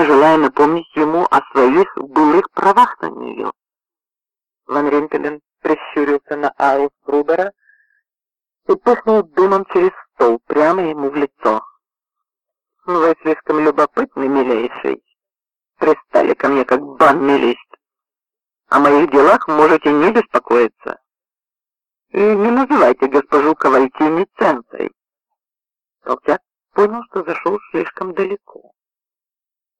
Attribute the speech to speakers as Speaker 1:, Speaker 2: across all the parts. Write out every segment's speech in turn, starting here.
Speaker 1: словно желая напомнить ему о своих былых правах на нее. Ван Ринтелен прищурился на Айлс Грубера и пыхнул дымом через стол прямо ему в лицо. «Вы слишком любопытны, милейший. Пристали ко мне, как банный лист. О моих делах можете не беспокоиться. И не называйте госпожу Кавальтини центой». Толстяк понял, что зашел слишком далеко.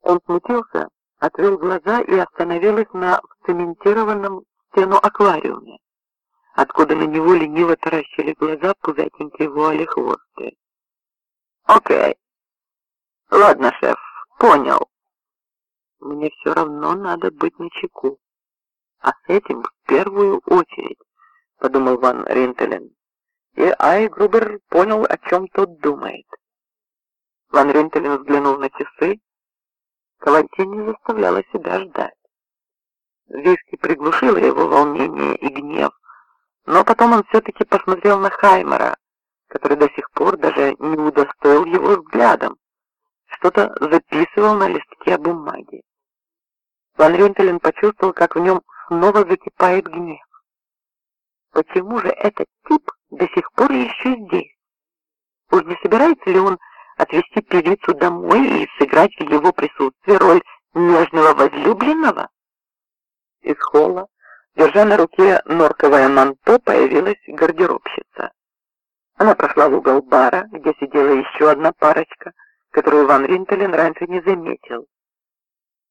Speaker 1: Он смутился, отвел глаза и остановился на вцементированном стену аквариуме, откуда на него лениво таращили глаза пузатенькие вуали хвосты. «Окей. Ладно, шеф, понял. Мне все равно надо быть начеку. А с этим в первую очередь», — подумал Ван Ринтелен. И Ай Грубер понял, о чем тот думает. Ван Ринтелен взглянул на часы. Калантин заставляла себя ждать. Виски приглушила его волнение и гнев, но потом он все-таки посмотрел на Хаймера, который до сих пор даже не удостоил его взглядом, что-то записывал на листке бумаги. Ван Рюнтелен почувствовал, как в нем снова закипает гнев. Почему же этот тип до сих пор еще здесь? Уж не собирается ли он отвезти певицу домой и сыграть в его присутствии роль нежного возлюбленного? Из холла, держа на руке норковое манто, появилась гардеробщица. Она прошла в угол бара, где сидела еще одна парочка, которую Ван Ринтелен раньше не заметил.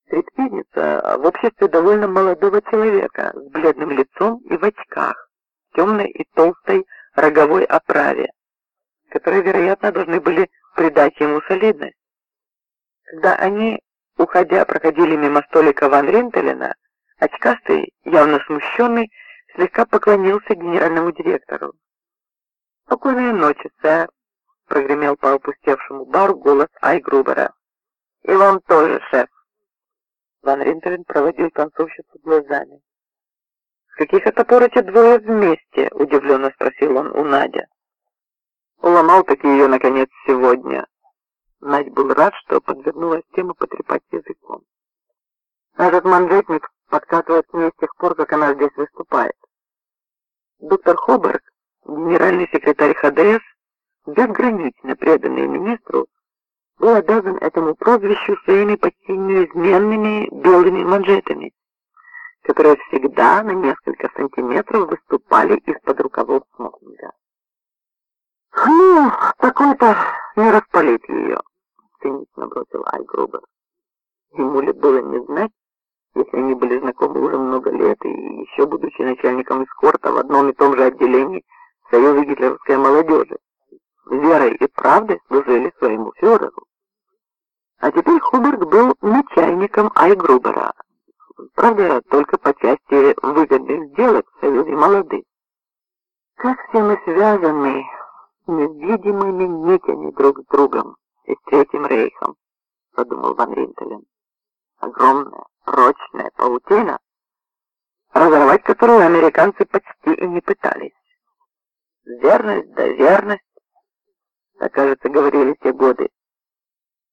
Speaker 1: Стриптизница в обществе довольно молодого человека с бледным лицом и в очках, темной и толстой роговой оправе, которые, вероятно, должны были придать ему солидность. Когда они, уходя, проходили мимо столика Ван Ринтелена, Очкастый, явно смущенный, слегка поклонился генеральному директору. «Спокойной ночи, сэр», — прогремел по опустевшему бару голос Айгрубера. «И вам тоже, шеф». Ван Ринтерен проводил танцовщицу глазами. «С каких это пор эти двое вместе?» — удивленно спросил он у Надя. Уломал таки ее, наконец, сегодня. Надь был рад, что подвернулась тема потрепать языком. Этот манжетник подкатывает к ней с тех пор, как она здесь выступает. Доктор Хоберг, генеральный секретарь ХДС, безгранично преданный министру, был обязан этому прозвищу своими почти неизменными белыми манжетами, которые всегда на несколько сантиметров выступали из-под рукавов смокинга. «Ну, такой-то не распалит ее», — цинично бросил Айгрубер. Ему ли было не знать, если они были знакомы уже много лет, и еще будучи начальником эскорта в одном и том же отделении Союза гитлеровской молодежи, верой и правдой служили своему фюреру. А теперь Хуберт был начальником Айгрубера, правда, только по части выгодных сделок в Союзе молодых. Как все мы связаны невидимыми нитями друг с другом и с Третьим Рейхом, подумал Ван Ринтелен. Огромная, прочная паутина, разорвать которую американцы почти и не пытались. Верность да верность, так, кажется, говорили те годы.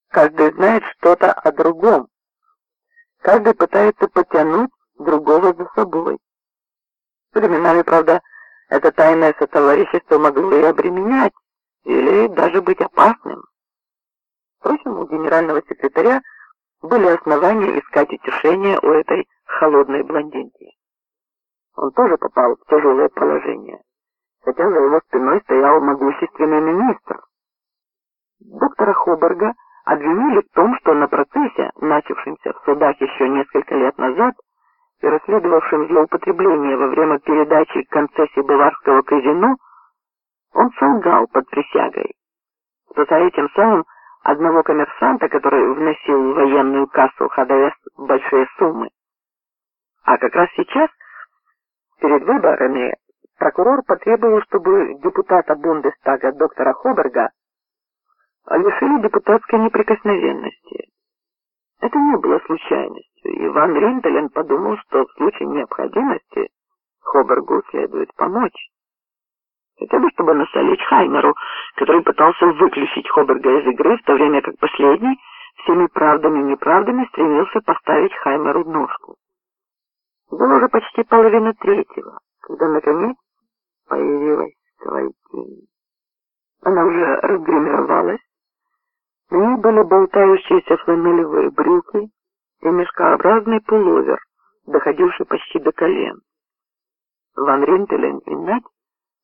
Speaker 1: Каждый знает что-то о другом. Каждый пытается потянуть другого за собой. Временами, правда, это тайное сотоварищество могло и обременять, или даже быть опасным. Впрочем, у генерального секретаря были основания искать утешение у этой холодной блондинки. Он тоже попал в тяжелое положение, хотя за его спиной стоял могущественный министр. Доктора Хоберга обвинили в том, что на процессе, начавшемся в судах еще несколько лет назад, и расследовавшем злоупотребление во время передачи концессии Баварского казино, он солгал под присягой, спасая тем самым одного коммерсанта, который вносил в военную кассу ХДС большие суммы. А как раз сейчас, перед выборами, прокурор потребовал, чтобы депутата Бундестага доктора Хоберга лишили депутатской неприкосновенности. Это не было случайностью, и Ван Ринтелен подумал, что в случае необходимости Хобергу следует помочь. Хотя бы, чтобы насолить Хаймеру, который пытался выключить Хоберга из игры, в то время как последний всеми правдами и неправдами стремился поставить Хаймеру ножку. Было уже почти половина третьего, когда, наконец, появилась Кавайтини. Она уже разгримировалась, ней были болтающиеся фланелевые брюки и мешкообразный пуловер, доходивший почти до колен. Ван Ринтелен и Надь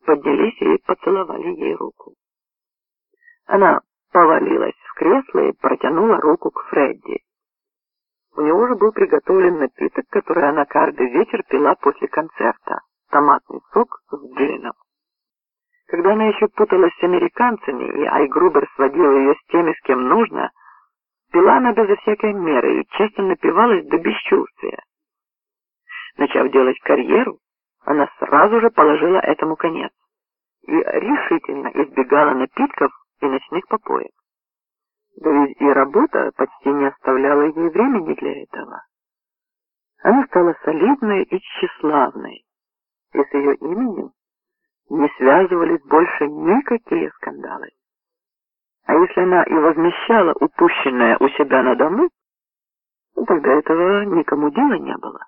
Speaker 1: поднялись и поцеловали ей руку. Она повалилась в кресло и протянула руку к Фредди. У него уже был приготовлен напиток, который она каждый вечер пила после концерта — томатный сок с джином. Когда она еще путалась с американцами, и Айгрубер сводил ее с теми, с кем нужно, пила она безо всякой меры и часто напивалась до бесчувствия. Начав делать карьеру, она сразу же положила этому конец и решительно избегала напитков и ночных попоек. Да ведь и работа почти не оставляла ей времени для этого. Она стала солидной и тщеславной, и с ее именем не связывались больше никакие скандалы. А если она и возмещала упущенное у себя на дому, тогда этого никому дела не было.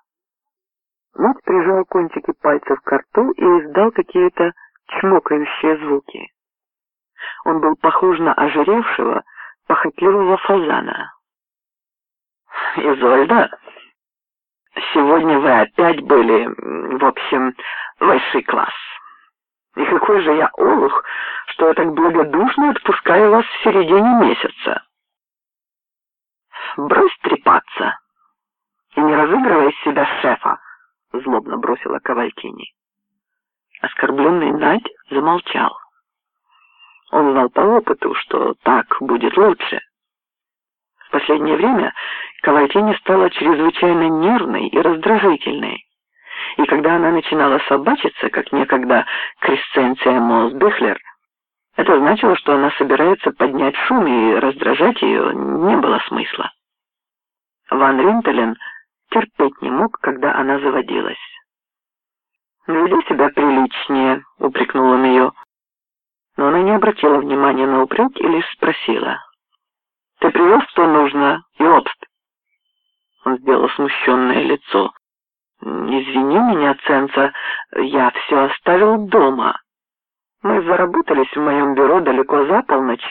Speaker 1: Мать прижал кончики пальцев к рту и издал какие-то чмокающие звуки. Он был похож на ожиревшего, похотливого фазана. «Изольда, сегодня вы опять были, в общем, высший класс. И какой же я олух, что я так благодушно отпускаю вас в середине месяца. Брось трепаться и не разыгрывай из себя шефа, злобно бросила Кавалькини. Оскорбленный Надь замолчал. Он знал по опыту, что так будет лучше. В последнее время Кавайтини стала чрезвычайно нервной и раздражительной. И когда она начинала собачиться, как некогда Кресценция Мосбехлер, это значило, что она собирается поднять шум, и раздражать ее не было смысла. Ван Ринтелен терпеть не мог, когда она заводилась. «Веди себя приличнее», — упрекнул он ее но она не обратила внимания на упрек и лишь спросила. «Ты привез, что нужно, Йобст?» Он сделал смущенное лицо. «Извини меня, Ценца, я все оставил дома. Мы заработались в моем бюро далеко за полночь».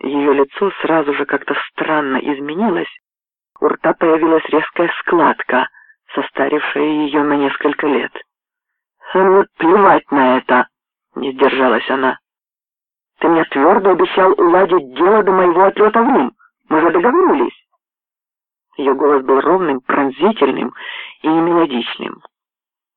Speaker 1: Ее лицо сразу же как-то странно изменилось. У рта появилась резкая складка, состарившая ее на несколько лет. «Ну, плевать на это!» Не сдержалась она. Ты мне твердо обещал уладить дело до моего отлета в Рим. Мы же договорились. Ее голос был ровным, пронзительным и мелодичным.